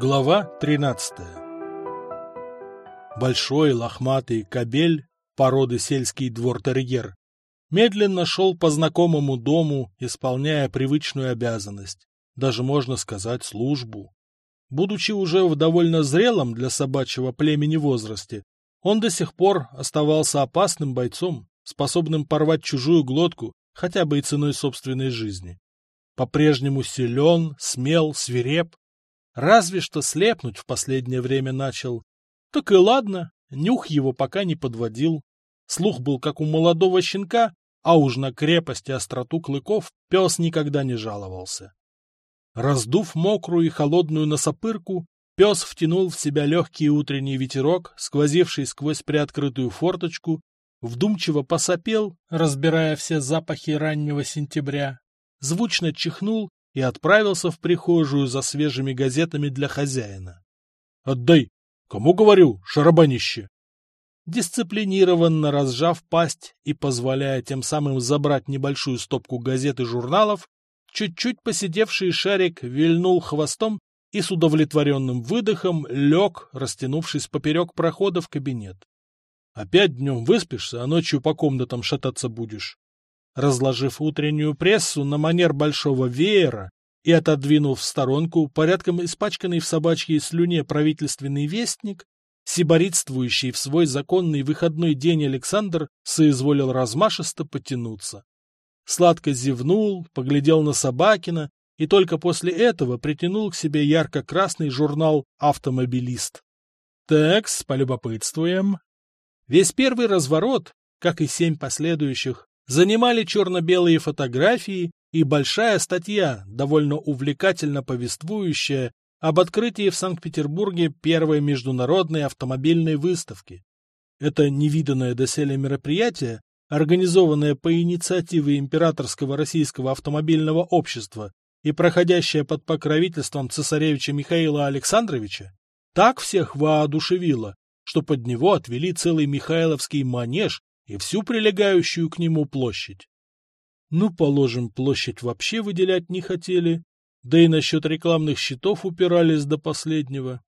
Глава 13 Большой лохматый кобель породы сельский двор-терьер медленно шел по знакомому дому, исполняя привычную обязанность, даже можно сказать службу. Будучи уже в довольно зрелом для собачьего племени возрасте, он до сих пор оставался опасным бойцом, способным порвать чужую глотку хотя бы и ценой собственной жизни. По-прежнему силен, смел, свиреп, Разве что слепнуть в последнее время начал. Так и ладно, нюх его пока не подводил. Слух был как у молодого щенка, а уж на крепость и остроту клыков пес никогда не жаловался. Раздув мокрую и холодную носопырку, пес втянул в себя легкий утренний ветерок, сквозивший сквозь приоткрытую форточку, вдумчиво посопел, разбирая все запахи раннего сентября, звучно чихнул и отправился в прихожую за свежими газетами для хозяина. «Отдай! Кому говорю, шарабанище?» Дисциплинированно разжав пасть и позволяя тем самым забрать небольшую стопку газет и журналов, чуть-чуть посидевший шарик вильнул хвостом и с удовлетворенным выдохом лег, растянувшись поперек прохода в кабинет. Опять днем выспишься, а ночью по комнатам шататься будешь. Разложив утреннюю прессу на манер большого веера и отодвинув в сторонку порядком испачканный в собачьей слюне правительственный вестник, сиборитствующий в свой законный выходной день Александр соизволил размашисто потянуться. Сладко зевнул, поглядел на Собакина и только после этого притянул к себе ярко-красный журнал «Автомобилист». Текс, полюбопытствуем. Весь первый разворот, как и семь последующих, занимали черно-белые фотографии и большая статья, довольно увлекательно повествующая об открытии в Санкт-Петербурге первой международной автомобильной выставки. Это невиданное доселе мероприятие, организованное по инициативе Императорского российского автомобильного общества и проходящее под покровительством цесаревича Михаила Александровича, так всех воодушевило, что под него отвели целый Михайловский манеж и всю прилегающую к нему площадь. Ну, положим, площадь вообще выделять не хотели, да и насчет рекламных щитов упирались до последнего.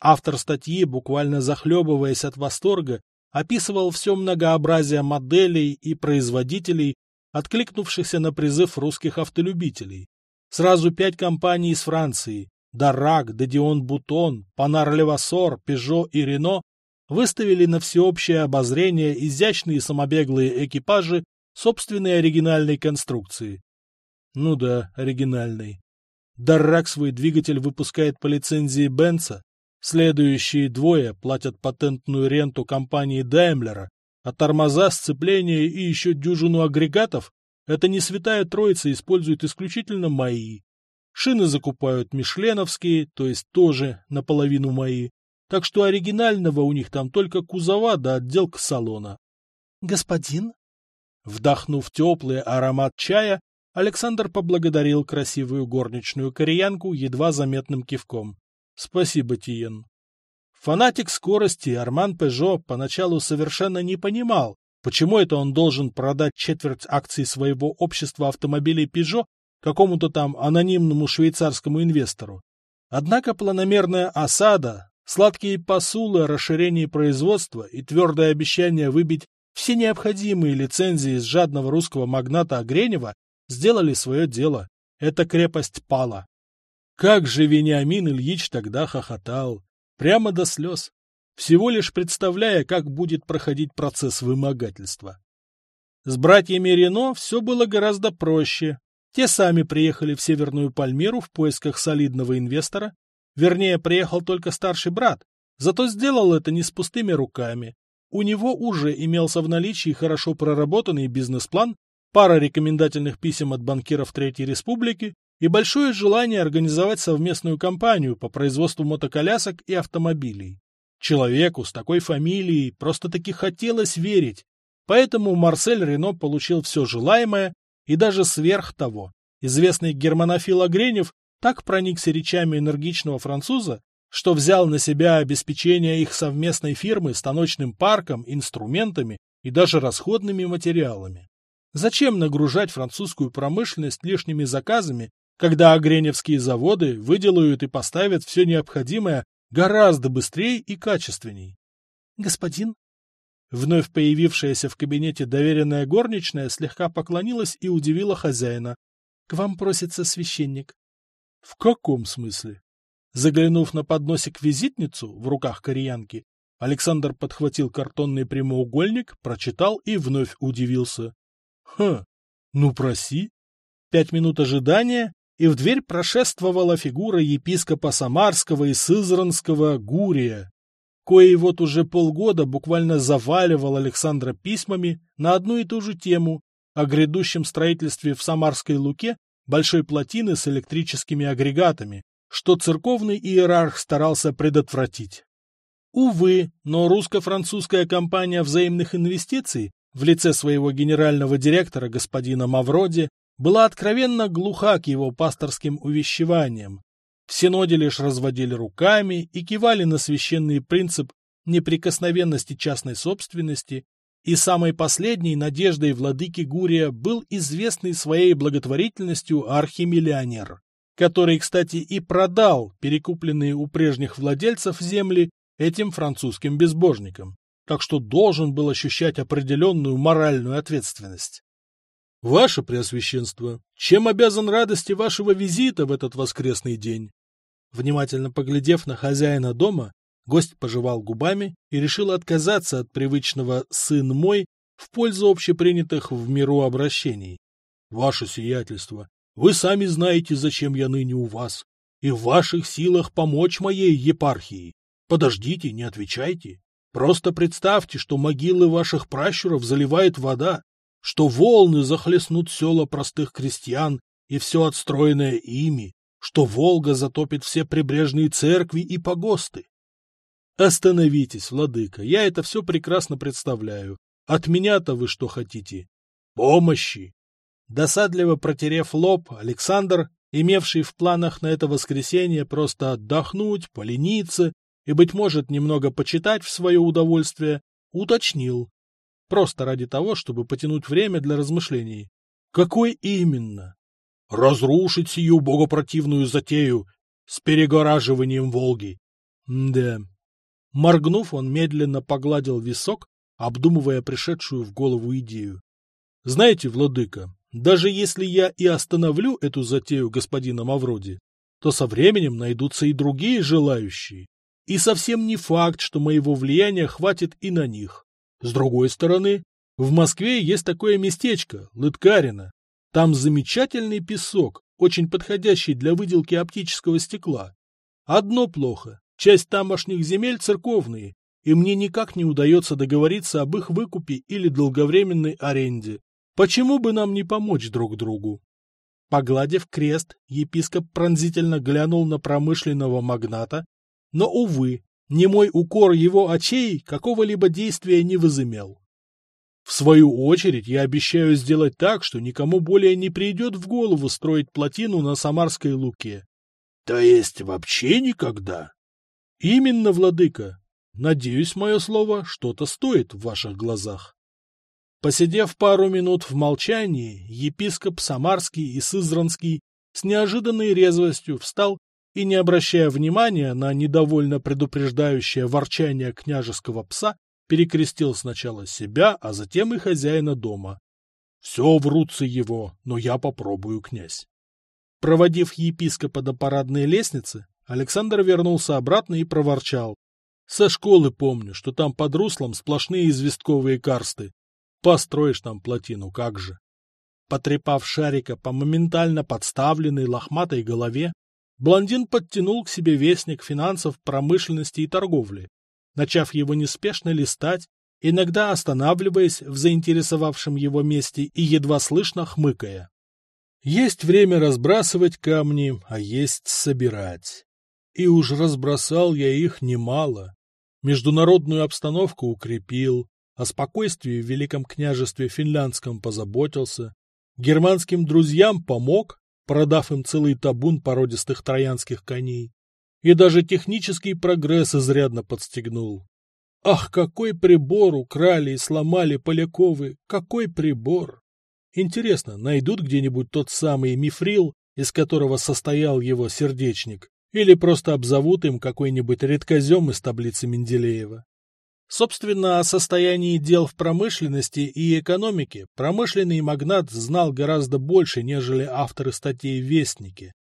Автор статьи, буквально захлебываясь от восторга, описывал все многообразие моделей и производителей, откликнувшихся на призыв русских автолюбителей. Сразу пять компаний из Франции – Дарак, Дедион Бутон, Панар Левасор, Пежо и Рено выставили на всеобщее обозрение изящные самобеглые экипажи собственной оригинальной конструкции. Ну да, оригинальной. Даррак свой двигатель выпускает по лицензии Бенца, следующие двое платят патентную ренту компании Даймлера, а тормоза, сцепления и еще дюжину агрегатов это не святая троица использует исключительно мои. Шины закупают мишленовские, то есть тоже наполовину мои так что оригинального у них там только кузова да отделка салона. — Господин? Вдохнув теплый аромат чая, Александр поблагодарил красивую горничную кореянку едва заметным кивком. — Спасибо, Тиен. Фанатик скорости Арман Пежо поначалу совершенно не понимал, почему это он должен продать четверть акций своего общества автомобилей Пежо какому-то там анонимному швейцарскому инвестору. Однако планомерная осада, Сладкие посулы о производства и твердое обещание выбить все необходимые лицензии из жадного русского магната Огренева сделали свое дело. Эта крепость пала. Как же Вениамин Ильич тогда хохотал, прямо до слез, всего лишь представляя, как будет проходить процесс вымогательства. С братьями Рено все было гораздо проще. Те сами приехали в Северную Пальмиру в поисках солидного инвестора Вернее, приехал только старший брат, зато сделал это не с пустыми руками. У него уже имелся в наличии хорошо проработанный бизнес-план, пара рекомендательных писем от банкиров Третьей Республики и большое желание организовать совместную кампанию по производству мотоколясок и автомобилей. Человеку с такой фамилией просто-таки хотелось верить, поэтому Марсель Рено получил все желаемое и даже сверх того. Известный германофил Огренев так проникся речами энергичного француза, что взял на себя обеспечение их совместной фирмы станочным парком, инструментами и даже расходными материалами. Зачем нагружать французскую промышленность лишними заказами, когда агреневские заводы выделают и поставят все необходимое гораздо быстрее и качественней. Господин? Вновь появившаяся в кабинете доверенная горничная слегка поклонилась и удивила хозяина. — К вам просится священник. — В каком смысле? Заглянув на подносик визитницу в руках кореянки, Александр подхватил картонный прямоугольник, прочитал и вновь удивился. — Ха, ну проси. Пять минут ожидания, и в дверь прошествовала фигура епископа Самарского и Сызранского Гурия, кои вот уже полгода буквально заваливал Александра письмами на одну и ту же тему о грядущем строительстве в Самарской Луке большой плотины с электрическими агрегатами, что церковный иерарх старался предотвратить. Увы, но русско-французская компания взаимных инвестиций в лице своего генерального директора господина Мавроди была откровенно глуха к его пасторским увещеваниям. В Синоде лишь разводили руками и кивали на священный принцип неприкосновенности частной собственности, и самой последней надеждой владыки Гурия был известный своей благотворительностью архимиллионер, который, кстати, и продал перекупленные у прежних владельцев земли этим французским безбожникам, так что должен был ощущать определенную моральную ответственность. Ваше Преосвященство, чем обязан радости вашего визита в этот воскресный день? Внимательно поглядев на хозяина дома, гость пожевал губами и решил отказаться от привычного «сын мой» в пользу общепринятых в миру обращений. Ваше сиятельство, вы сами знаете, зачем я ныне у вас, и в ваших силах помочь моей епархии. Подождите, не отвечайте. Просто представьте, что могилы ваших пращуров заливает вода, что волны захлестнут села простых крестьян и все отстроенное ими, что Волга затопит все прибрежные церкви и погосты. Остановитесь, владыка, я это все прекрасно представляю. От меня-то вы что хотите? Помощи! Досадливо протерев лоб, Александр, имевший в планах на это воскресенье просто отдохнуть, полениться и, быть может, немного почитать в свое удовольствие, уточнил, Просто ради того, чтобы потянуть время для размышлений. Какой именно? Разрушить сию богопротивную затею с перегораживанием Волги. да. Моргнув, он медленно погладил висок, обдумывая пришедшую в голову идею. Знаете, владыка, даже если я и остановлю эту затею господина Мавроди, то со временем найдутся и другие желающие. И совсем не факт, что моего влияния хватит и на них. С другой стороны, в Москве есть такое местечко, Лыткарино. Там замечательный песок, очень подходящий для выделки оптического стекла. Одно плохо. Часть тамошних земель церковные, и мне никак не удается договориться об их выкупе или долговременной аренде. Почему бы нам не помочь друг другу? Погладив крест, епископ пронзительно глянул на промышленного магната, но, увы, Немой укор его очей какого-либо действия не возымел. В свою очередь я обещаю сделать так, что никому более не придет в голову строить плотину на Самарской Луке. — То есть вообще никогда? — Именно, владыка. Надеюсь, мое слово что-то стоит в ваших глазах. Посидев пару минут в молчании, епископ Самарский и Сызранский с неожиданной резвостью встал и, не обращая внимания на недовольно предупреждающее ворчание княжеского пса, перекрестил сначала себя, а затем и хозяина дома. «Все врутся его, но я попробую, князь». Проводив епископа до парадной лестницы, Александр вернулся обратно и проворчал. «Со школы помню, что там под руслом сплошные известковые карсты. Построишь там плотину, как же». Потрепав шарика по моментально подставленной лохматой голове, Блондин подтянул к себе вестник финансов, промышленности и торговли, начав его неспешно листать, иногда останавливаясь в заинтересовавшем его месте и едва слышно хмыкая. Есть время разбрасывать камни, а есть собирать. И уж разбросал я их немало. Международную обстановку укрепил, о спокойствии в Великом княжестве финляндском позаботился, германским друзьям помог, продав им целый табун породистых троянских коней. И даже технический прогресс изрядно подстегнул. Ах, какой прибор украли и сломали Поляковы! Какой прибор! Интересно, найдут где-нибудь тот самый мифрил из которого состоял его сердечник, или просто обзовут им какой-нибудь редкозем из таблицы Менделеева. Собственно, о состоянии дел в промышленности и экономике промышленный магнат знал гораздо больше, нежели авторы статей в Вестнике.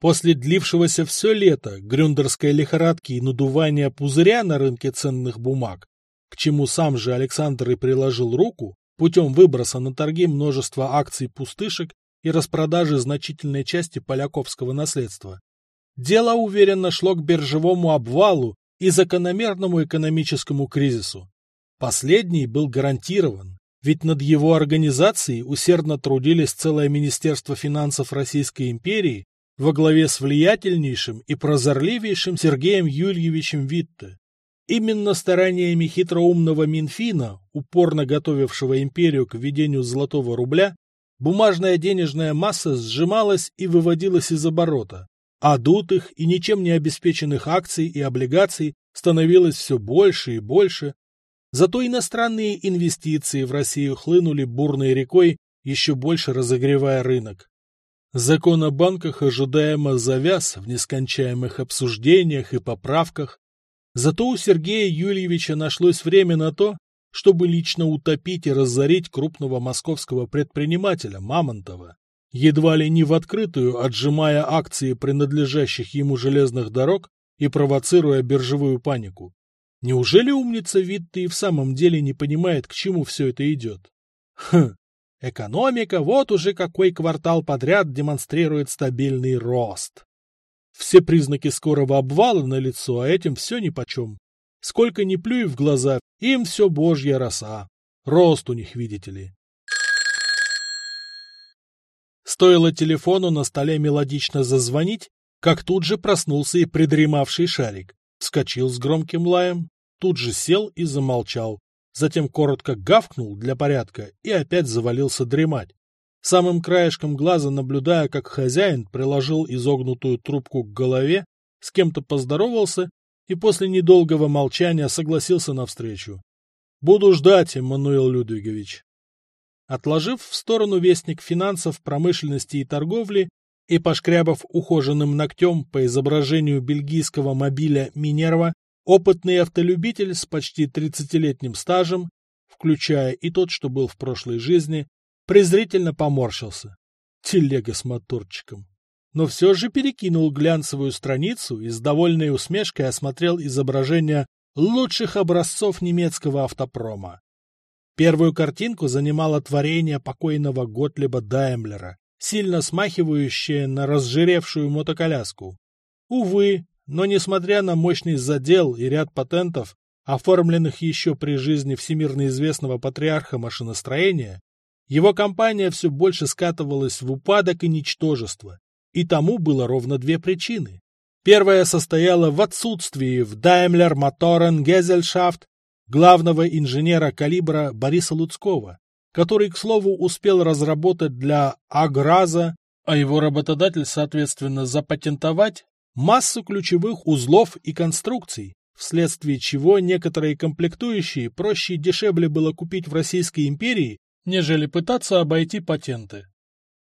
После длившегося все лето грюндерской лихорадки и надувания пузыря на рынке ценных бумаг, к чему сам же Александр и приложил руку, путем выброса на торги множества акций пустышек и распродажи значительной части поляковского наследства. Дело уверенно шло к биржевому обвалу и закономерному экономическому кризису. Последний был гарантирован, ведь над его организацией усердно трудились целое Министерство финансов Российской империи во главе с влиятельнейшим и прозорливейшим Сергеем Юльевичем Витте. Именно стараниями хитроумного Минфина, упорно готовившего империю к введению золотого рубля, бумажная денежная масса сжималась и выводилась из оборота, а дутых и ничем не обеспеченных акций и облигаций становилось все больше и больше. Зато иностранные инвестиции в Россию хлынули бурной рекой, еще больше разогревая рынок. Закон о банках ожидаемо завяз в нескончаемых обсуждениях и поправках, Зато у Сергея Юрьевича нашлось время на то, чтобы лично утопить и разорить крупного московского предпринимателя Мамонтова, едва ли не в открытую отжимая акции принадлежащих ему железных дорог и провоцируя биржевую панику. Неужели умница Витта и в самом деле не понимает, к чему все это идет? Хм, экономика вот уже какой квартал подряд демонстрирует стабильный рост. Все признаки скорого обвала на лицо, а этим все нипочем. Сколько ни плюй в глаза, им все божья роса. Рост у них, видите ли. Стоило телефону на столе мелодично зазвонить, как тут же проснулся и придремавший шарик. Вскочил с громким лаем, тут же сел и замолчал. Затем коротко гавкнул для порядка и опять завалился дремать самым краешком глаза наблюдая, как хозяин приложил изогнутую трубку к голове, с кем-то поздоровался и после недолгого молчания согласился навстречу. «Буду ждать, Эммануил Людвигович». Отложив в сторону вестник финансов, промышленности и торговли и пошкрябав ухоженным ногтем по изображению бельгийского мобиля «Минерва», опытный автолюбитель с почти 30-летним стажем, включая и тот, что был в прошлой жизни, презрительно поморщился. Телега с моторчиком. Но все же перекинул глянцевую страницу и с довольной усмешкой осмотрел изображение лучших образцов немецкого автопрома. Первую картинку занимало творение покойного Готлиба Даймлера, сильно смахивающее на разжиревшую мотоколяску. Увы, но несмотря на мощный задел и ряд патентов, оформленных еще при жизни всемирно известного патриарха машиностроения, его компания все больше скатывалась в упадок и ничтожество, и тому было ровно две причины. Первая состояла в отсутствии в Daimler Motoren Gesellschaft главного инженера калибра Бориса Луцкого, который, к слову, успел разработать для Аграза, а его работодатель, соответственно, запатентовать массу ключевых узлов и конструкций, вследствие чего некоторые комплектующие проще и дешевле было купить в Российской империи, нежели пытаться обойти патенты.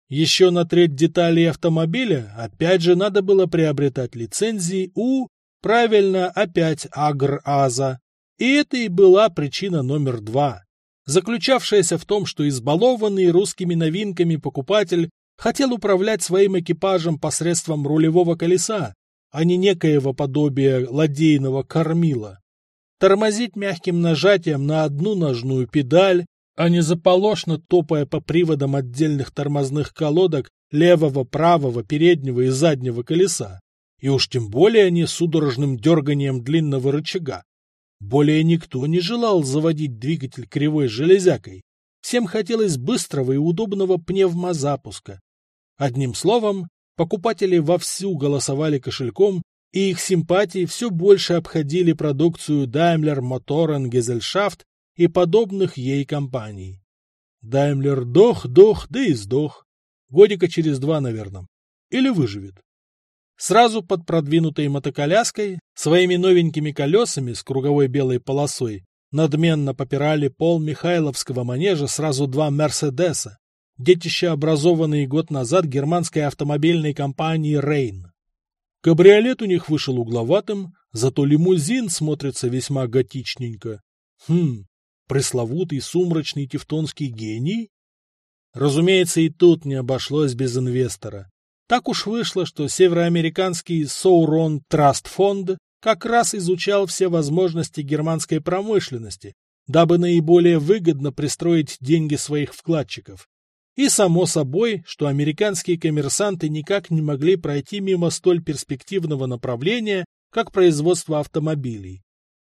Еще на треть деталей автомобиля опять же надо было приобретать лицензии у, правильно, опять Агр-Аза. И это и была причина номер два, заключавшаяся в том, что избалованный русскими новинками покупатель хотел управлять своим экипажем посредством рулевого колеса, а не некоего подобия ладейного кормила. Тормозить мягким нажатием на одну ножную педаль а не заполошно топая по приводам отдельных тормозных колодок левого, правого, переднего и заднего колеса, и уж тем более не судорожным дерганием длинного рычага. Более никто не желал заводить двигатель кривой железякой. Всем хотелось быстрого и удобного пневмозапуска. Одним словом, покупатели вовсю голосовали кошельком, и их симпатии все больше обходили продукцию Daimler Motoren Gesellschaft и подобных ей компаний. Даймлер дох, дох, да и сдох. Годика через два, наверное. Или выживет. Сразу под продвинутой мотоколяской, своими новенькими колесами с круговой белой полосой, надменно попирали пол Михайловского манежа сразу два «Мерседеса», детище образованной год назад германской автомобильной компании «Рейн». Кабриолет у них вышел угловатым, зато лимузин смотрится весьма готичненько. Хм, пресловутый сумрачный тевтонский гений? Разумеется, и тут не обошлось без инвестора. Так уж вышло, что североамериканский Соурон Траст Фонд как раз изучал все возможности германской промышленности, дабы наиболее выгодно пристроить деньги своих вкладчиков. И само собой, что американские коммерсанты никак не могли пройти мимо столь перспективного направления, как производство автомобилей.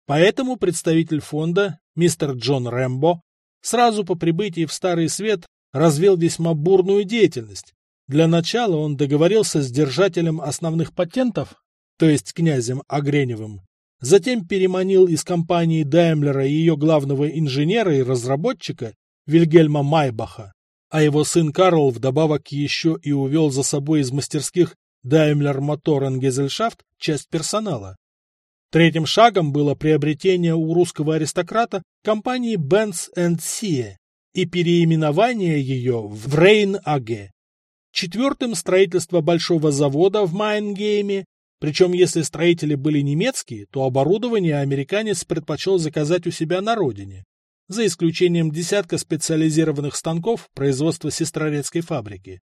Поэтому представитель фонда, мистер Джон Рэмбо, сразу по прибытии в Старый Свет развил весьма бурную деятельность. Для начала он договорился с держателем основных патентов, то есть князем Огреневым, затем переманил из компании Даймлера ее главного инженера и разработчика Вильгельма Майбаха, а его сын Карл вдобавок еще и увел за собой из мастерских Motoren Gesellschaft часть персонала. Третьим шагом было приобретение у русского аристократа компании Benz Sie и переименование ее в Рейн AG. Четвертым – строительство большого завода в Майнгейме, причем если строители были немецкие, то оборудование американец предпочел заказать у себя на родине, за исключением десятка специализированных станков производства сестрорецкой фабрики.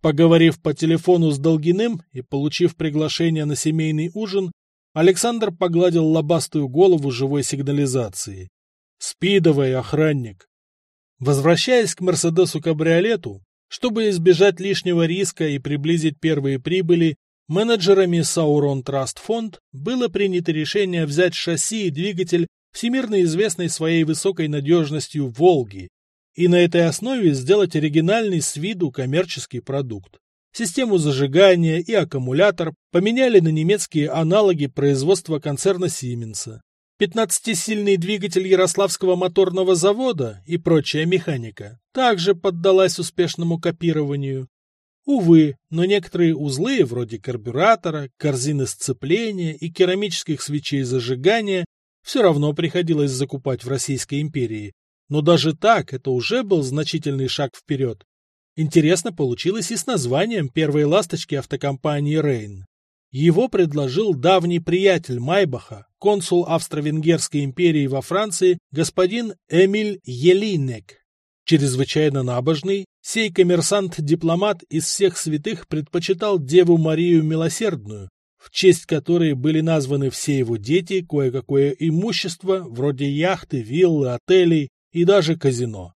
Поговорив по телефону с Долгиным и получив приглашение на семейный ужин, Александр погладил лобастую голову живой сигнализации. Спидовый охранник. Возвращаясь к Мерседесу-кабриолету, чтобы избежать лишнего риска и приблизить первые прибыли, менеджерами Sauron Trust Fund было принято решение взять шасси и двигатель всемирно известной своей высокой надежностью «Волги», и на этой основе сделать оригинальный с виду коммерческий продукт. Систему зажигания и аккумулятор поменяли на немецкие аналоги производства концерна Сименса. 15-сильный двигатель Ярославского моторного завода и прочая механика также поддалась успешному копированию. Увы, но некоторые узлы, вроде карбюратора, корзины сцепления и керамических свечей зажигания, все равно приходилось закупать в Российской империи, но даже так это уже был значительный шаг вперед. Интересно получилось и с названием первой ласточки автокомпании «Рейн». Его предложил давний приятель Майбаха, консул Австро-Венгерской империи во Франции, господин Эмиль Елинек. Чрезвычайно набожный, сей коммерсант-дипломат из всех святых предпочитал Деву Марию Милосердную, в честь которой были названы все его дети, кое-какое имущество, вроде яхты, виллы, отелей, и даже казино.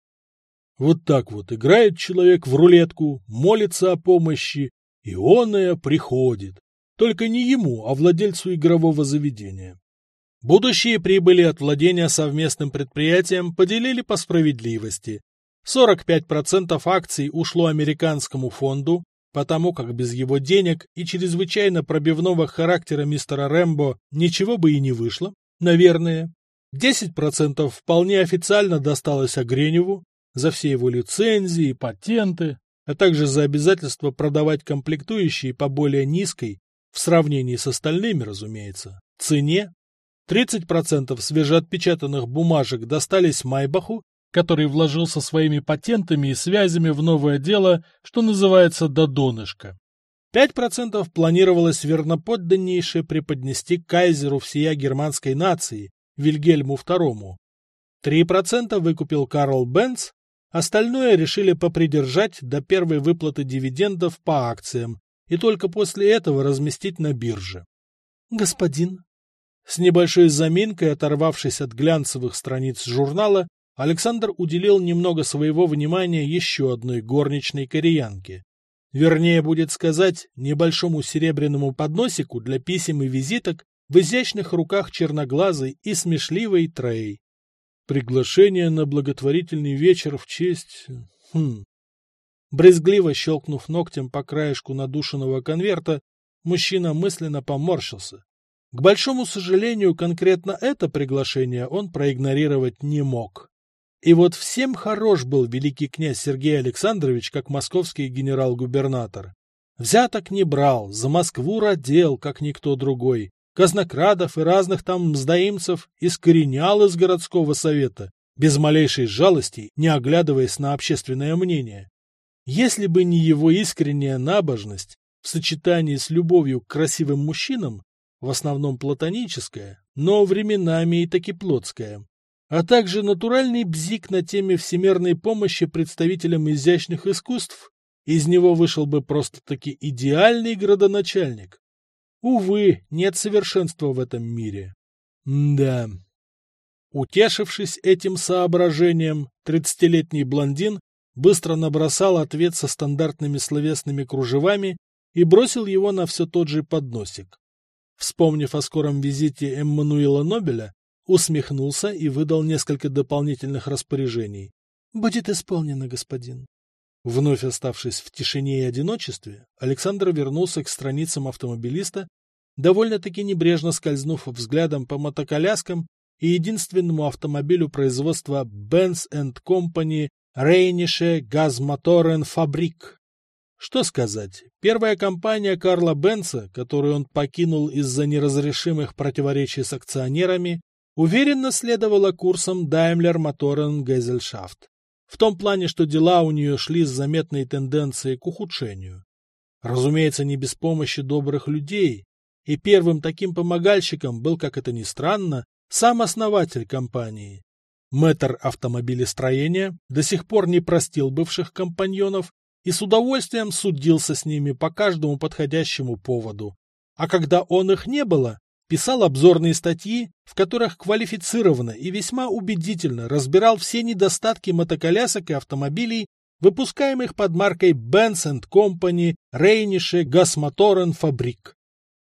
Вот так вот играет человек в рулетку, молится о помощи, и оная приходит. Только не ему, а владельцу игрового заведения. Будущие прибыли от владения совместным предприятием поделили по справедливости. 45% акций ушло американскому фонду, потому как без его денег и чрезвычайно пробивного характера мистера Рэмбо ничего бы и не вышло, наверное. 10% вполне официально досталось Огреневу за все его лицензии патенты, а также за обязательство продавать комплектующие по более низкой, в сравнении с остальными, разумеется, цене. 30% свежеотпечатанных бумажек достались Майбаху, который вложился своими патентами и связями в новое дело, что называется «до донышка». 5% планировалось верноподданнейше преподнести кайзеру всея германской нации, Вильгельму II. 3% выкупил Карл Бенц, остальное решили попридержать до первой выплаты дивидендов по акциям и только после этого разместить на бирже. «Господин». С небольшой заминкой, оторвавшись от глянцевых страниц журнала, Александр уделил немного своего внимания еще одной горничной кореянке. Вернее, будет сказать, небольшому серебряному подносику для писем и визиток в изящных руках черноглазой и смешливой Трей. Приглашение на благотворительный вечер в честь... Хм. Брезгливо щелкнув ногтем по краешку надушенного конверта, мужчина мысленно поморщился. К большому сожалению, конкретно это приглашение он проигнорировать не мог. И вот всем хорош был великий князь Сергей Александрович, как московский генерал-губернатор. Взяток не брал, за Москву родил, как никто другой, казнокрадов и разных там мздоимцев искоренял из городского совета, без малейшей жалости, не оглядываясь на общественное мнение. Если бы не его искренняя набожность в сочетании с любовью к красивым мужчинам, в основном платоническая, но временами и таки плотская, а также натуральный бзик на теме всемирной помощи представителям изящных искусств, из него вышел бы просто-таки идеальный градоначальник. Увы, нет совершенства в этом мире. Да. Утешившись этим соображением, тридцатилетний блондин быстро набросал ответ со стандартными словесными кружевами и бросил его на все тот же подносик. Вспомнив о скором визите Эммануила Нобеля, усмехнулся и выдал несколько дополнительных распоряжений. — Будет исполнено, господин. Вновь оставшись в тишине и одиночестве, Александр вернулся к страницам автомобилиста, довольно-таки небрежно скользнув взглядом по мотоколяскам и единственному автомобилю производства Benz Company Rheinische Газмоторен Фабрик. Что сказать, первая компания Карла Бенца, которую он покинул из-за неразрешимых противоречий с акционерами, уверенно следовала курсом Daimler Motoren Gesellschaft. В том плане, что дела у нее шли с заметной тенденцией к ухудшению. Разумеется, не без помощи добрых людей, и первым таким помогальщиком был, как это ни странно, сам основатель компании. Мэтр автомобилестроения до сих пор не простил бывших компаньонов и с удовольствием судился с ними по каждому подходящему поводу. А когда он их не было, писал обзорные статьи, в которых квалифицированно и весьма убедительно разбирал все недостатки мотоколясок и автомобилей, выпускаемых под маркой Benz Company Rheinische Gasmotoren Fabrik.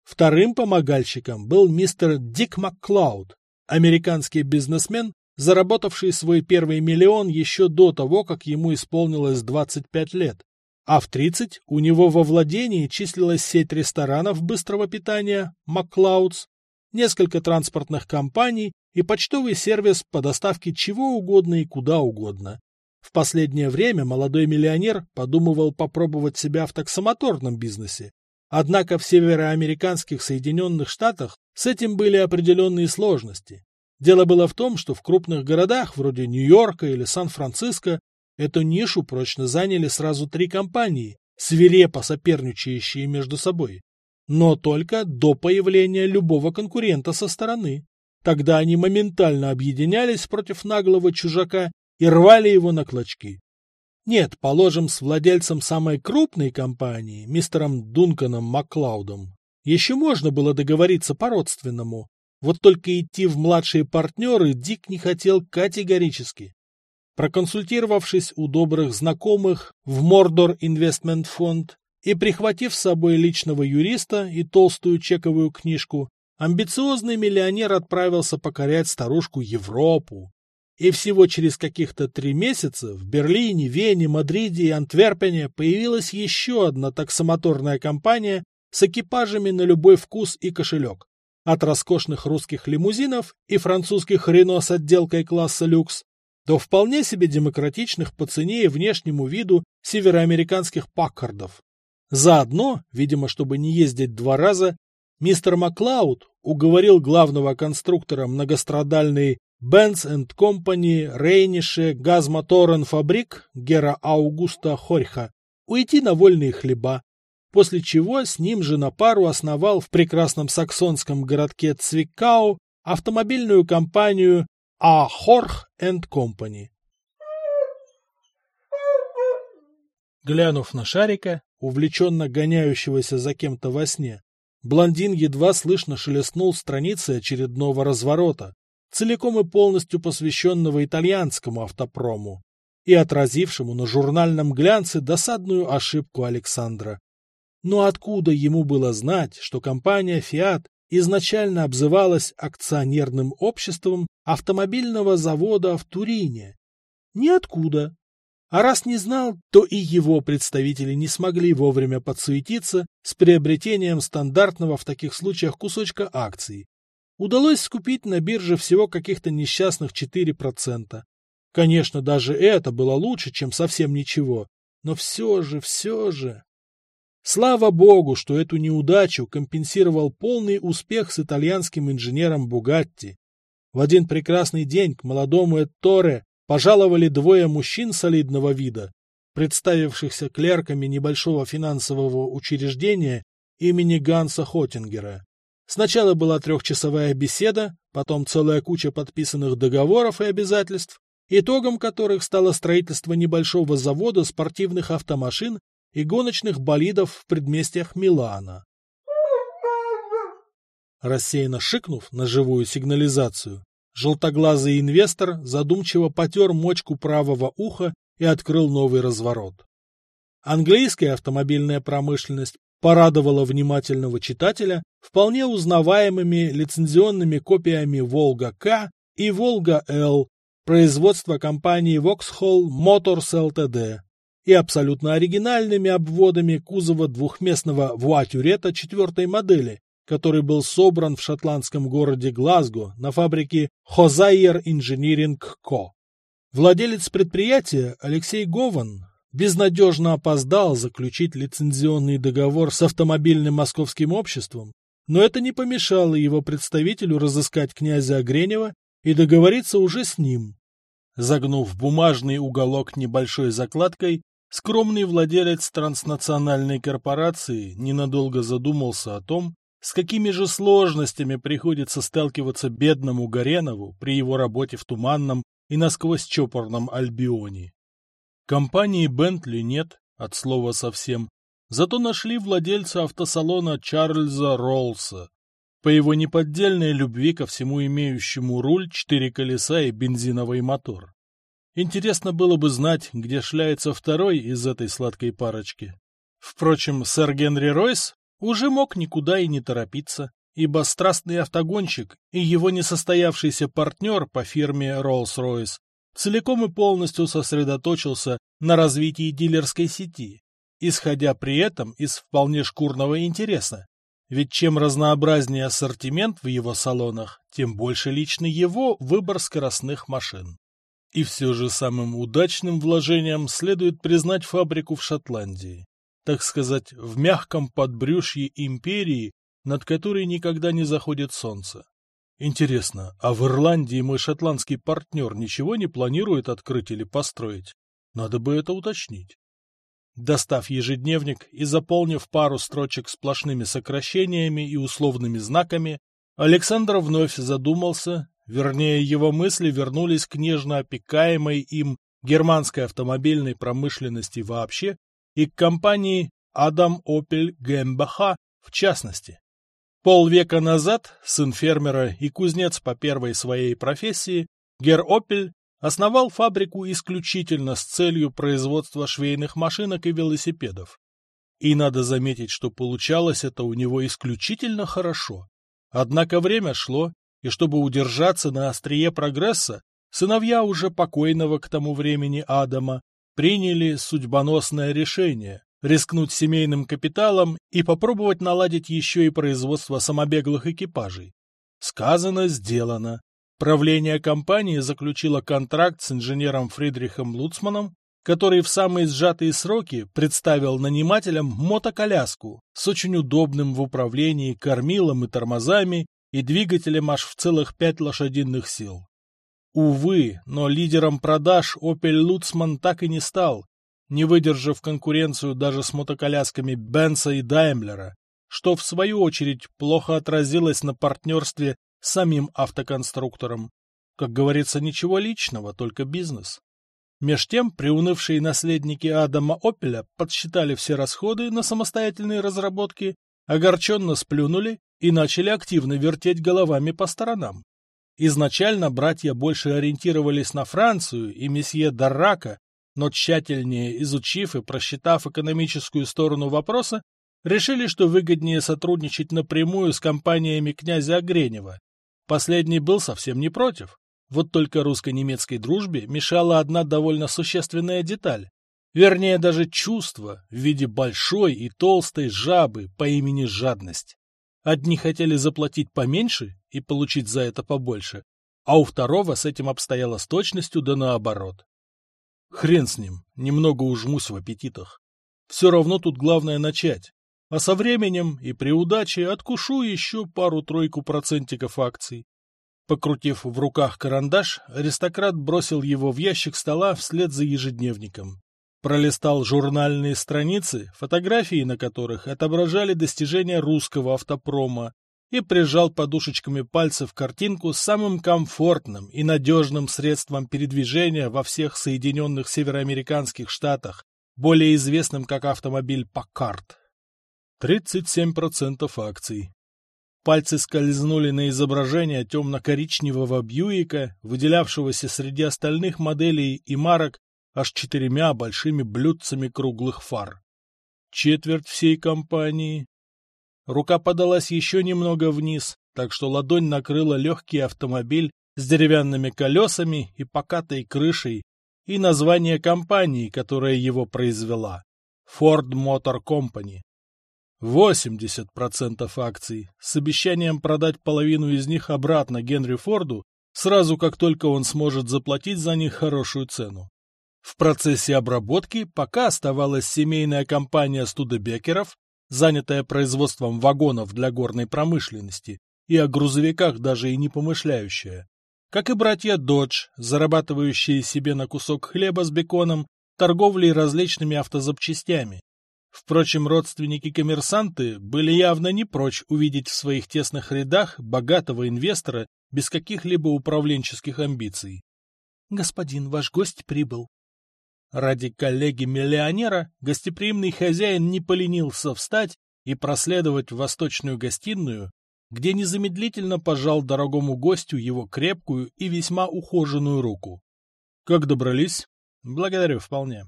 Вторым помогальщиком был мистер Дик Макклауд, американский бизнесмен, заработавший свой первый миллион еще до того, как ему исполнилось 25 лет. А в 30 у него во владении числилась сеть ресторанов быстрого питания «Макклаудс», несколько транспортных компаний и почтовый сервис по доставке чего угодно и куда угодно. В последнее время молодой миллионер подумывал попробовать себя в таксомоторном бизнесе, Однако в североамериканских Соединенных Штатах с этим были определенные сложности. Дело было в том, что в крупных городах, вроде Нью-Йорка или Сан-Франциско, эту нишу прочно заняли сразу три компании, свирепо соперничающие между собой. Но только до появления любого конкурента со стороны. Тогда они моментально объединялись против наглого чужака и рвали его на клочки. Нет, положим, с владельцем самой крупной компании, мистером Дунканом Маклаудом, еще можно было договориться по-родственному. Вот только идти в младшие партнеры Дик не хотел категорически. Проконсультировавшись у добрых знакомых в Мордор Инвестмент Фонд и прихватив с собой личного юриста и толстую чековую книжку, амбициозный миллионер отправился покорять старушку Европу, и всего через каких-то три месяца в Берлине, Вене, Мадриде и Антверпене появилась еще одна таксомоторная компания с экипажами на любой вкус и кошелек. От роскошных русских лимузинов и французских Рено с отделкой класса люкс до вполне себе демократичных по цене и внешнему виду североамериканских паккардов. Заодно, видимо, чтобы не ездить два раза, мистер Маклауд уговорил главного конструктора многострадальной Benz Company, Рейнише, Газмоторен Фабрик, Гера Аугуста Хорьха, уйти на вольные хлеба, после чего с ним же на пару основал в прекрасном саксонском городке Цвикау автомобильную компанию А. Хорх Company. Глянув на шарика, увлеченно гоняющегося за кем-то во сне, блондин едва слышно шелестнул страницы очередного разворота, целиком и полностью посвященного итальянскому автопрому и отразившему на журнальном глянце досадную ошибку Александра. Но откуда ему было знать, что компания «Фиат» изначально обзывалась акционерным обществом автомобильного завода в Турине? Ниоткуда. А раз не знал, то и его представители не смогли вовремя подсуетиться с приобретением стандартного в таких случаях кусочка акций, удалось скупить на бирже всего каких-то несчастных 4%. Конечно, даже это было лучше, чем совсем ничего, но все же, все же... Слава богу, что эту неудачу компенсировал полный успех с итальянским инженером Бугатти. В один прекрасный день к молодому Этторе пожаловали двое мужчин солидного вида, представившихся клерками небольшого финансового учреждения имени Ганса Хоттингера. Сначала была трехчасовая беседа, потом целая куча подписанных договоров и обязательств, итогом которых стало строительство небольшого завода спортивных автомашин и гоночных болидов в предместьях Милана. Рассеянно шикнув на живую сигнализацию, желтоглазый инвестор задумчиво потер мочку правого уха и открыл новый разворот. Английская автомобильная промышленность порадовала внимательного читателя вполне узнаваемыми лицензионными копиями «Волга-К» и «Волга-Л» производства компании Vauxhall Motors Ltd и абсолютно оригинальными обводами кузова двухместного вуатюрета четвертой модели, который был собран в шотландском городе Глазго на фабрике Hosier Engineering Co. Владелец предприятия Алексей Гован безнадежно опоздал заключить лицензионный договор с автомобильным московским обществом, но это не помешало его представителю разыскать князя Огренева и договориться уже с ним. Загнув бумажный уголок небольшой закладкой, скромный владелец транснациональной корпорации ненадолго задумался о том, с какими же сложностями приходится сталкиваться бедному Горенову при его работе в туманном и насквозь чопорном Альбионе. Компании Бентли нет, от слова совсем, зато нашли владельца автосалона Чарльза Роллса. По его неподдельной любви ко всему имеющему руль, четыре колеса и бензиновый мотор. Интересно было бы знать, где шляется второй из этой сладкой парочки. Впрочем, сэр Генри Ройс уже мог никуда и не торопиться ибо страстный автогонщик и его несостоявшийся партнер по фирме Rolls-Royce целиком и полностью сосредоточился на развитии дилерской сети, исходя при этом из вполне шкурного интереса. Ведь чем разнообразнее ассортимент в его салонах, тем больше лично его выбор скоростных машин. И все же самым удачным вложением следует признать фабрику в Шотландии. Так сказать, в мягком подбрюшье империи, над которой никогда не заходит солнце. Интересно, а в Ирландии мой шотландский партнер ничего не планирует открыть или построить? Надо бы это уточнить. Достав ежедневник и заполнив пару строчек сплошными сокращениями и условными знаками, Александр вновь задумался, вернее, его мысли вернулись к нежно опекаемой им германской автомобильной промышленности вообще и к компании Адам Опель Гембаха в частности. Полвека назад сын фермера и кузнец по первой своей профессии, Гер Опель основал фабрику исключительно с целью производства швейных машинок и велосипедов. И надо заметить, что получалось это у него исключительно хорошо. Однако время шло, и чтобы удержаться на острие прогресса, сыновья уже покойного к тому времени Адама приняли судьбоносное решение рискнуть семейным капиталом и попробовать наладить еще и производство самобеглых экипажей. Сказано, сделано. Правление компании заключило контракт с инженером Фридрихом Луцманом, который в самые сжатые сроки представил нанимателям мотоколяску с очень удобным в управлении кормилом и тормозами и двигателем аж в целых пять лошадиных сил. Увы, но лидером продаж Opel Луцман так и не стал, не выдержав конкуренцию даже с мотоколясками Бенса и Даймлера, что в свою очередь плохо отразилось на партнерстве с самим автоконструктором. Как говорится, ничего личного, только бизнес. Меж тем, приунывшие наследники Адама Опеля подсчитали все расходы на самостоятельные разработки, огорченно сплюнули и начали активно вертеть головами по сторонам. Изначально братья больше ориентировались на Францию и месье Даррака, но тщательнее изучив и просчитав экономическую сторону вопроса, решили, что выгоднее сотрудничать напрямую с компаниями князя Огренева. Последний был совсем не против. Вот только русско-немецкой дружбе мешала одна довольно существенная деталь. Вернее, даже чувство в виде большой и толстой жабы по имени Жадность. Одни хотели заплатить поменьше и получить за это побольше, а у второго с этим обстояло с точностью да наоборот. Хрен с ним, немного ужмусь в аппетитах. Все равно тут главное начать, а со временем и при удаче откушу еще пару-тройку процентиков акций. Покрутив в руках карандаш, аристократ бросил его в ящик стола вслед за ежедневником. Пролистал журнальные страницы, фотографии на которых отображали достижения русского автопрома, и прижал подушечками пальцев картинку с самым комфортным и надежным средством передвижения во всех Соединенных Североамериканских Штатах, более известным как автомобиль Паккарт. 37% акций. Пальцы скользнули на изображение темно-коричневого Бьюика, выделявшегося среди остальных моделей и марок аж четырьмя большими блюдцами круглых фар. Четверть всей компании. Рука подалась еще немного вниз, так что ладонь накрыла легкий автомобиль с деревянными колесами и покатой крышей и название компании, которая его произвела — Ford Motor Company. 80% акций, с обещанием продать половину из них обратно Генри Форду, сразу как только он сможет заплатить за них хорошую цену. В процессе обработки пока оставалась семейная компания Студебекеров, занятая производством вагонов для горной промышленности, и о грузовиках даже и не помышляющая. Как и братья Додж, зарабатывающие себе на кусок хлеба с беконом торговлей различными автозапчастями, Впрочем, родственники-коммерсанты были явно не прочь увидеть в своих тесных рядах богатого инвестора без каких-либо управленческих амбиций. «Господин, ваш гость прибыл». Ради коллеги-миллионера гостеприимный хозяин не поленился встать и проследовать в восточную гостиную, где незамедлительно пожал дорогому гостю его крепкую и весьма ухоженную руку. «Как добрались?» «Благодарю вполне».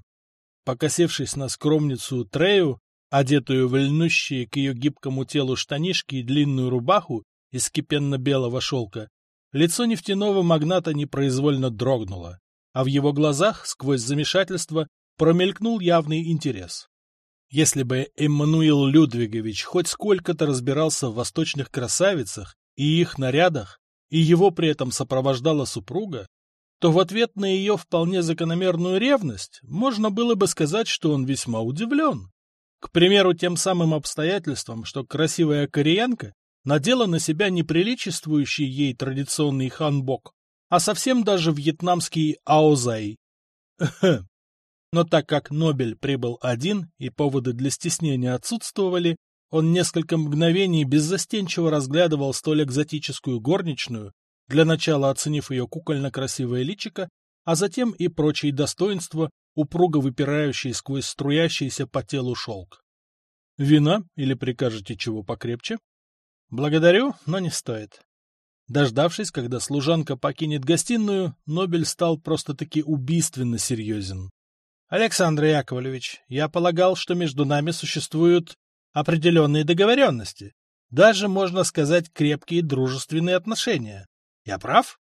Покосившись на скромницу Трею, одетую в льнущие к ее гибкому телу штанишки и длинную рубаху из кипенно-белого шелка, лицо нефтяного магната непроизвольно дрогнуло, а в его глазах, сквозь замешательство, промелькнул явный интерес. Если бы Эммануил Людвигович хоть сколько-то разбирался в восточных красавицах и их нарядах, и его при этом сопровождала супруга, то в ответ на ее вполне закономерную ревность можно было бы сказать, что он весьма удивлен. К примеру, тем самым обстоятельством, что красивая кореянка надела на себя неприличествующий ей традиционный ханбок, а совсем даже вьетнамский аозай. Но так как Нобель прибыл один и поводы для стеснения отсутствовали, он несколько мгновений беззастенчиво разглядывал столь экзотическую горничную, для начала оценив ее кукольно-красивое личико, а затем и прочие достоинства, упруго выпирающие сквозь струящийся по телу шелк. «Вина или прикажете чего покрепче?» «Благодарю, но не стоит». Дождавшись, когда служанка покинет гостиную, Нобель стал просто-таки убийственно серьезен. «Александр Яковлевич, я полагал, что между нами существуют определенные договоренности, даже, можно сказать, крепкие дружественные отношения. Я прав?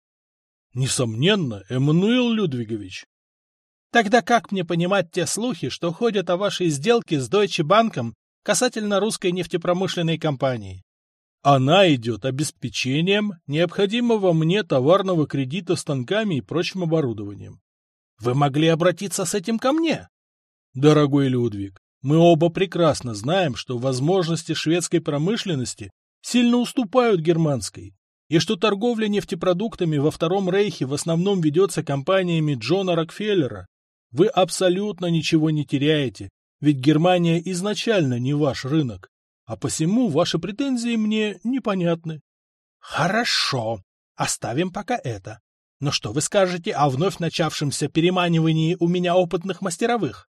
Несомненно, Эммануил Людвигович. Тогда как мне понимать те слухи, что ходят о вашей сделке с Deutsche Банком касательно русской нефтепромышленной компании? Она идет обеспечением необходимого мне товарного кредита станками и прочим оборудованием. Вы могли обратиться с этим ко мне. Дорогой Людвиг, мы оба прекрасно знаем, что возможности шведской промышленности сильно уступают германской, и что торговля нефтепродуктами во Втором Рейхе в основном ведется компаниями Джона Рокфеллера, вы абсолютно ничего не теряете, ведь Германия изначально не ваш рынок, а посему ваши претензии мне непонятны. Хорошо, оставим пока это. Но что вы скажете о вновь начавшемся переманивании у меня опытных мастеровых?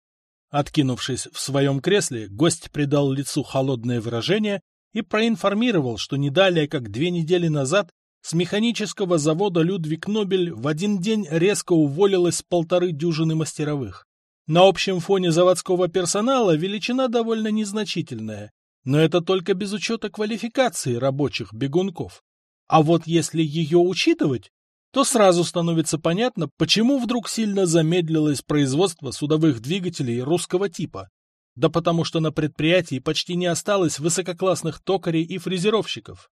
Откинувшись в своем кресле, гость придал лицу холодное выражение и проинформировал, что не далее, как две недели назад, с механического завода «Людвиг Нобель» в один день резко уволилось полторы дюжины мастеровых. На общем фоне заводского персонала величина довольно незначительная, но это только без учета квалификации рабочих бегунков. А вот если ее учитывать, то сразу становится понятно, почему вдруг сильно замедлилось производство судовых двигателей русского типа. Да потому что на предприятии почти не осталось высококлассных токарей и фрезеровщиков.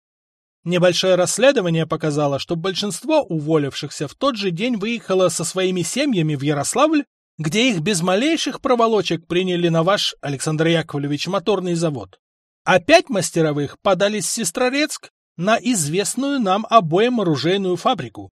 Небольшое расследование показало, что большинство уволившихся в тот же день выехало со своими семьями в Ярославль, где их без малейших проволочек приняли на ваш, Александр Яковлевич, моторный завод. Опять мастеровых подались в Сестрорецк на известную нам обоим оружейную фабрику.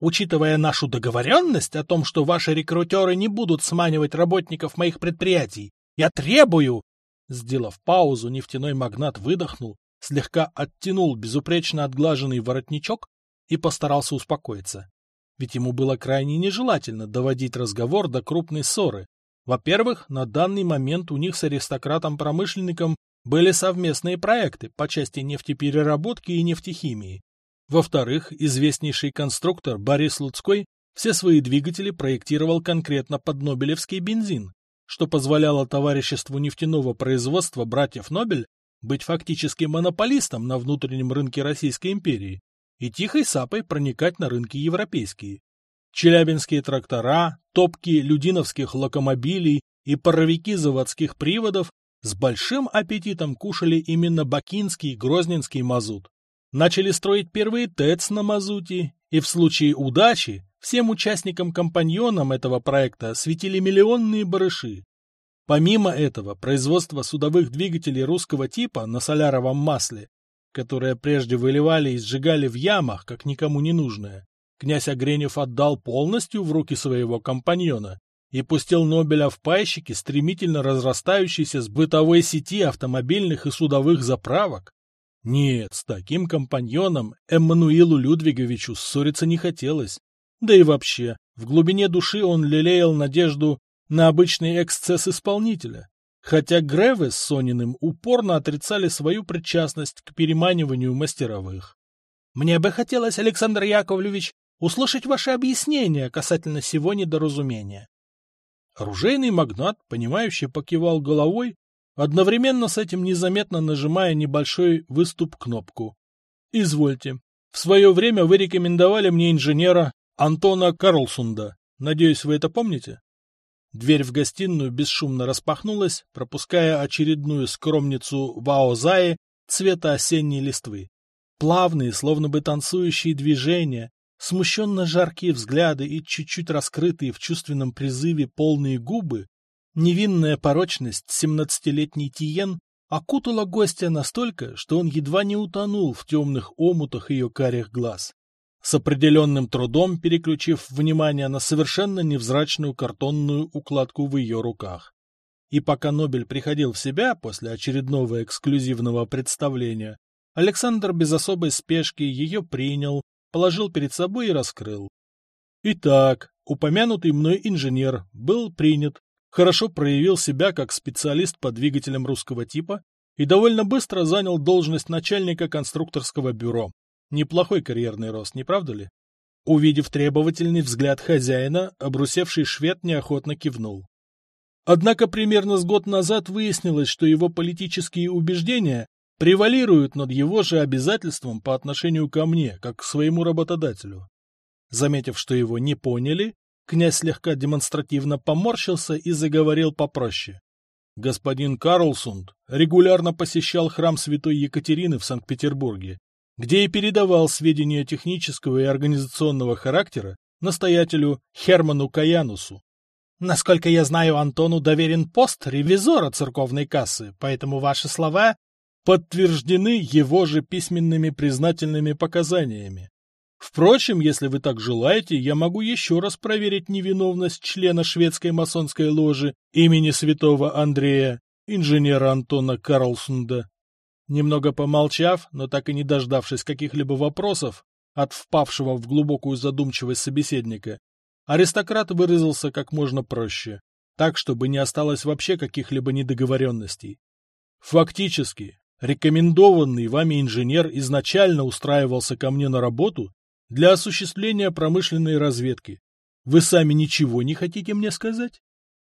Учитывая нашу договоренность о том, что ваши рекрутеры не будут сманивать работников моих предприятий, я требую...» Сделав паузу, нефтяной магнат выдохнул, слегка оттянул безупречно отглаженный воротничок и постарался успокоиться. Ведь ему было крайне нежелательно доводить разговор до крупной ссоры. Во-первых, на данный момент у них с аристократом-промышленником были совместные проекты по части нефтепереработки и нефтехимии. Во-вторых, известнейший конструктор Борис Луцкой все свои двигатели проектировал конкретно под Нобелевский бензин, что позволяло товариществу нефтяного производства братьев Нобель быть фактически монополистом на внутреннем рынке Российской империи и тихой сапой проникать на рынки европейские. Челябинские трактора, топки людиновских локомобилей и паровики заводских приводов с большим аппетитом кушали именно бакинский и грозненский мазут. Начали строить первые ТЭЦ на мазуте, и в случае удачи всем участникам-компаньонам этого проекта светили миллионные барыши. Помимо этого, производство судовых двигателей русского типа на соляровом масле которое прежде выливали и сжигали в ямах, как никому не нужное, князь Огренев отдал полностью в руки своего компаньона и пустил Нобеля в пайщики стремительно разрастающейся с бытовой сети автомобильных и судовых заправок. Нет, с таким компаньоном Эммануилу Людвиговичу ссориться не хотелось. Да и вообще, в глубине души он лелеял надежду на обычный эксцесс исполнителя хотя Греве с Сониным упорно отрицали свою причастность к переманиванию мастеровых. «Мне бы хотелось, Александр Яковлевич, услышать ваше объяснение касательно сего недоразумения». Оружейный магнат, понимающий, покивал головой, одновременно с этим незаметно нажимая небольшой выступ-кнопку. «Извольте. В свое время вы рекомендовали мне инженера Антона Карлсунда. Надеюсь, вы это помните?» Дверь в гостиную бесшумно распахнулась, пропуская очередную скромницу Ваозаи цвета осенней листвы. Плавные, словно бы танцующие движения, смущенно жаркие взгляды и чуть-чуть раскрытые в чувственном призыве полные губы, невинная порочность семнадцатилетней Тиен окутала гостя настолько, что он едва не утонул в темных омутах ее карих глаз с определенным трудом переключив внимание на совершенно невзрачную картонную укладку в ее руках. И пока Нобель приходил в себя после очередного эксклюзивного представления, Александр без особой спешки ее принял, положил перед собой и раскрыл. Итак, упомянутый мной инженер был принят, хорошо проявил себя как специалист по двигателям русского типа и довольно быстро занял должность начальника конструкторского бюро. Неплохой карьерный рост, не правда ли? Увидев требовательный взгляд хозяина, обрусевший швед неохотно кивнул. Однако примерно с год назад выяснилось, что его политические убеждения превалируют над его же обязательством по отношению ко мне, как к своему работодателю. Заметив, что его не поняли, князь слегка демонстративно поморщился и заговорил попроще. Господин Карлсунд регулярно посещал храм святой Екатерины в Санкт-Петербурге где и передавал сведения технического и организационного характера настоятелю Херману Каянусу. Насколько я знаю, Антону доверен пост ревизора церковной кассы, поэтому ваши слова подтверждены его же письменными признательными показаниями. Впрочем, если вы так желаете, я могу еще раз проверить невиновность члена шведской масонской ложи имени святого Андрея, инженера Антона Карлсунда. Немного помолчав, но так и не дождавшись каких-либо вопросов от впавшего в глубокую задумчивость собеседника, аристократ выразился как можно проще, так, чтобы не осталось вообще каких-либо недоговоренностей. Фактически, рекомендованный вами инженер изначально устраивался ко мне на работу для осуществления промышленной разведки. Вы сами ничего не хотите мне сказать?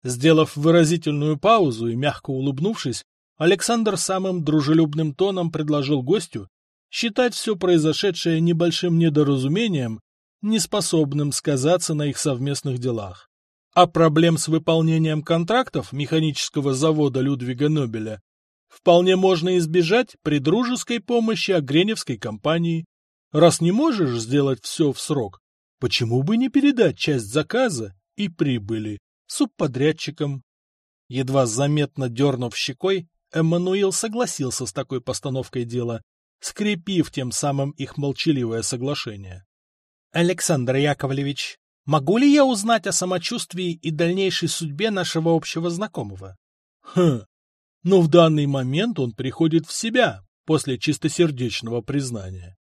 Сделав выразительную паузу и мягко улыбнувшись, Александр самым дружелюбным тоном предложил гостю считать все произошедшее небольшим недоразумением, неспособным сказаться на их совместных делах. А проблем с выполнением контрактов механического завода Людвига Нобеля вполне можно избежать при дружеской помощи Огреневской компании. Раз не можешь сделать все в срок, почему бы не передать часть заказа и прибыли субподрядчикам? Едва заметно дернув щекой, Эммануил согласился с такой постановкой дела, скрепив тем самым их молчаливое соглашение. «Александр Яковлевич, могу ли я узнать о самочувствии и дальнейшей судьбе нашего общего знакомого?» «Хм, но в данный момент он приходит в себя после чистосердечного признания.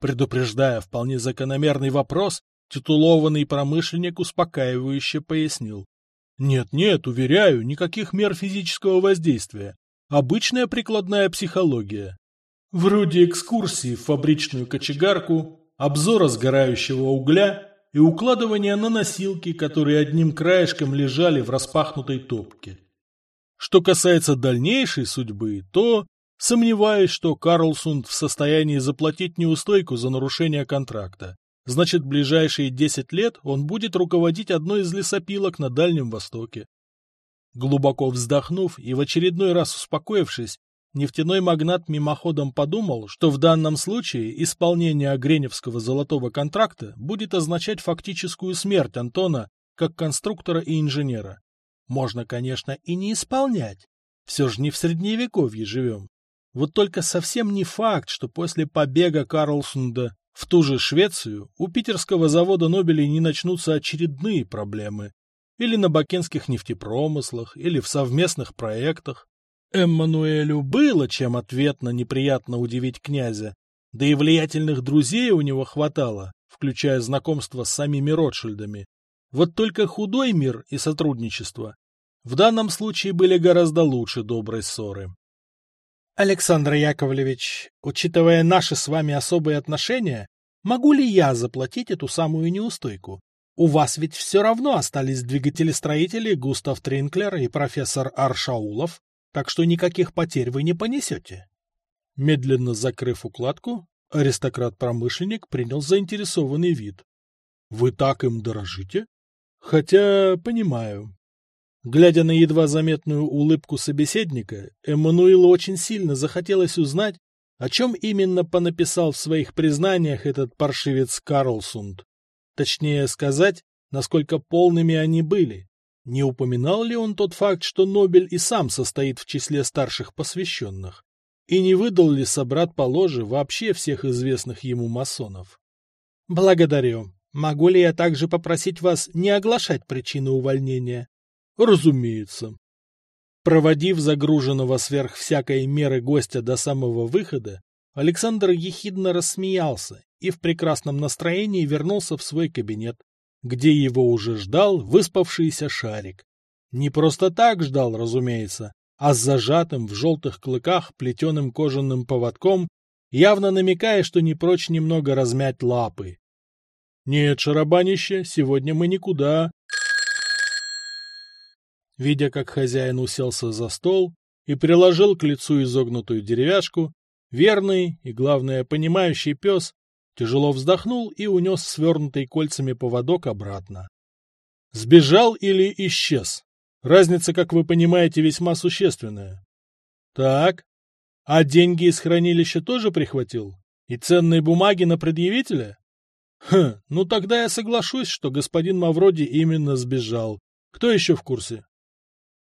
Предупреждая вполне закономерный вопрос, титулованный промышленник успокаивающе пояснил. Нет-нет, уверяю, никаких мер физического воздействия. Обычная прикладная психология. Вроде экскурсии в фабричную кочегарку, обзора сгорающего угля и укладывания на носилки, которые одним краешком лежали в распахнутой топке. Что касается дальнейшей судьбы, то сомневаюсь, что Карлсунд в состоянии заплатить неустойку за нарушение контракта. Значит, ближайшие 10 лет он будет руководить одной из лесопилок на Дальнем Востоке. Глубоко вздохнув и в очередной раз успокоившись, нефтяной магнат мимоходом подумал, что в данном случае исполнение Огреневского золотого контракта будет означать фактическую смерть Антона как конструктора и инженера. Можно, конечно, и не исполнять. Все же не в средневековье живем. Вот только совсем не факт, что после побега Карлсунда в ту же Швецию у питерского завода Нобелей не начнутся очередные проблемы. Или на бакенских нефтепромыслах, или в совместных проектах. Эммануэлю было чем ответно неприятно удивить князя, да и влиятельных друзей у него хватало, включая знакомство с самими Ротшильдами. Вот только худой мир и сотрудничество в данном случае были гораздо лучше доброй ссоры. Александр Яковлевич, учитывая наши с вами особые отношения, могу ли я заплатить эту самую неустойку? У вас ведь все равно остались двигателестроители Густав Тринклер и профессор Аршаулов, так что никаких потерь вы не понесете. Медленно закрыв укладку, аристократ-промышленник принял заинтересованный вид. — Вы так им дорожите? Хотя, понимаю. Глядя на едва заметную улыбку собеседника, Эммануилу очень сильно захотелось узнать, о чем именно понаписал в своих признаниях этот паршивец Карлсунд. Точнее сказать, насколько полными они были. Не упоминал ли он тот факт, что Нобель и сам состоит в числе старших посвященных? И не выдал ли собрат по ложе вообще всех известных ему масонов? «Благодарю. Могу ли я также попросить вас не оглашать причину увольнения?» «Разумеется». Проводив загруженного сверх всякой меры гостя до самого выхода, Александр ехидно рассмеялся и в прекрасном настроении вернулся в свой кабинет, где его уже ждал выспавшийся шарик. Не просто так ждал, разумеется, а с зажатым в желтых клыках плетеным кожаным поводком, явно намекая, что не прочь немного размять лапы. «Нет, шарабанище, сегодня мы никуда». Видя, как хозяин уселся за стол и приложил к лицу изогнутую деревяшку, верный и, главное, понимающий пес тяжело вздохнул и унес свернутый кольцами поводок обратно. Сбежал или исчез? Разница, как вы понимаете, весьма существенная. Так. А деньги из хранилища тоже прихватил? И ценные бумаги на предъявителя? Хм, ну тогда я соглашусь, что господин Мавроди именно сбежал. Кто еще в курсе?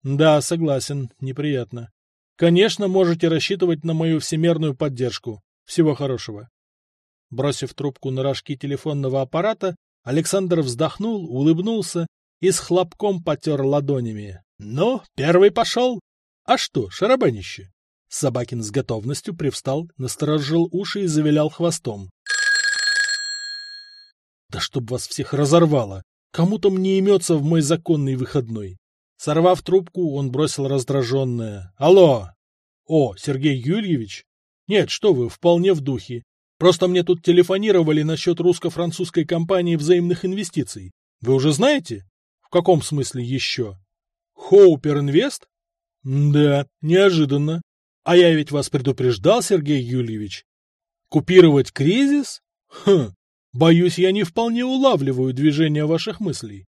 Да, согласен, неприятно. Конечно, можете рассчитывать на мою всемерную поддержку. Всего хорошего. Бросив трубку на рожки телефонного аппарата, Александр вздохнул, улыбнулся и с хлопком потер ладонями. «Ну, первый пошел!» «А что, шарабанище?» Собакин с готовностью привстал, насторожил уши и завилял хвостом. «Да чтоб вас всех разорвало! Кому-то мне имется в мой законный выходной!» Сорвав трубку, он бросил раздраженное. «Алло! О, Сергей Юрьевич? Нет, что вы, вполне в духе. Просто мне тут телефонировали насчет русско-французской компании взаимных инвестиций. Вы уже знаете? В каком смысле еще? Хоупер Инвест? Да, неожиданно. А я ведь вас предупреждал, Сергей Юльевич. Купировать кризис? Хм, боюсь, я не вполне улавливаю движение ваших мыслей.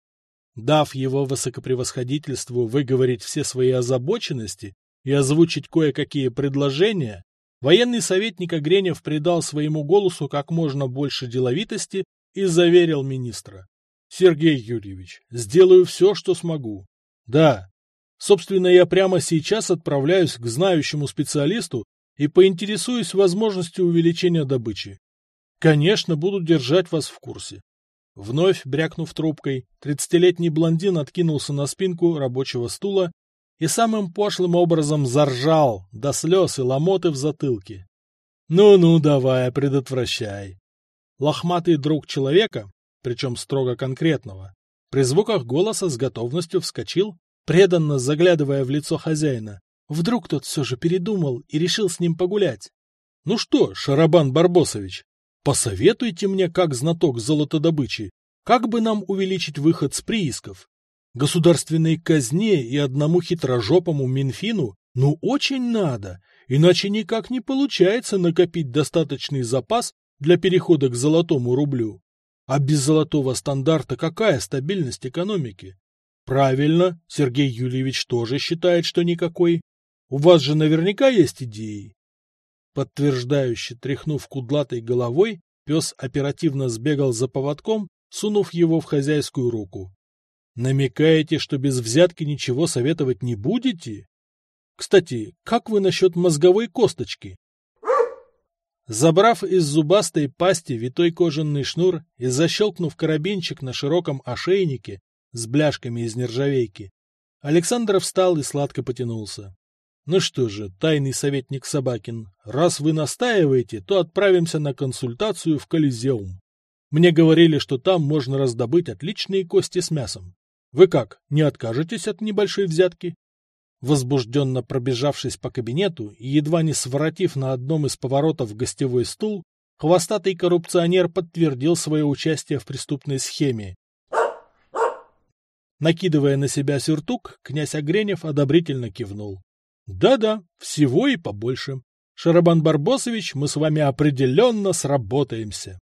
Дав его высокопревосходительству выговорить все свои озабоченности и озвучить кое-какие предложения, Военный советник Огренев придал своему голосу как можно больше деловитости и заверил министра. — Сергей Юрьевич, сделаю все, что смогу. Да, Собственно, я прямо сейчас отправляюсь к знающему специалисту и поинтересуюсь возможностью увеличения добычи. Конечно, буду держать вас в курсе. Вновь брякнув трубкой, тридцатилетний блондин откинулся на спинку рабочего стула и самым пошлым образом заржал до слез и ломоты в затылке. «Ну-ну, давай, предотвращай». Лохматый друг человека, причем строго конкретного, при звуках голоса с готовностью вскочил, преданно заглядывая в лицо хозяина. Вдруг тот все же передумал и решил с ним погулять. «Ну что, Шарабан Барбосович, посоветуйте мне, как знаток золотодобычи, как бы нам увеличить выход с приисков? Государственной казне и одному хитрожопому Минфину ну очень надо, иначе никак не получается накопить достаточный запас для перехода к золотому рублю. А без золотого стандарта какая стабильность экономики? Правильно, Сергей Юльевич тоже считает, что никакой. У вас же наверняка есть идеи. Подтверждающе тряхнув кудлатой головой, пес оперативно сбегал за поводком, сунув его в хозяйскую руку. Намекаете, что без взятки ничего советовать не будете? Кстати, как вы насчет мозговой косточки? Забрав из зубастой пасти витой кожаный шнур и защелкнув карабинчик на широком ошейнике с бляшками из нержавейки, Александр встал и сладко потянулся. Ну что же, тайный советник Собакин, раз вы настаиваете, то отправимся на консультацию в Колизеум. Мне говорили, что там можно раздобыть отличные кости с мясом. Вы как, не откажетесь от небольшой взятки? Возбужденно пробежавшись по кабинету и едва не своротив на одном из поворотов гостевой стул, хвостатый коррупционер подтвердил свое участие в преступной схеме. Накидывая на себя сюртук, князь Огренев одобрительно кивнул. Да-да, всего и побольше. Шарабан Барбосович, мы с вами определенно сработаемся.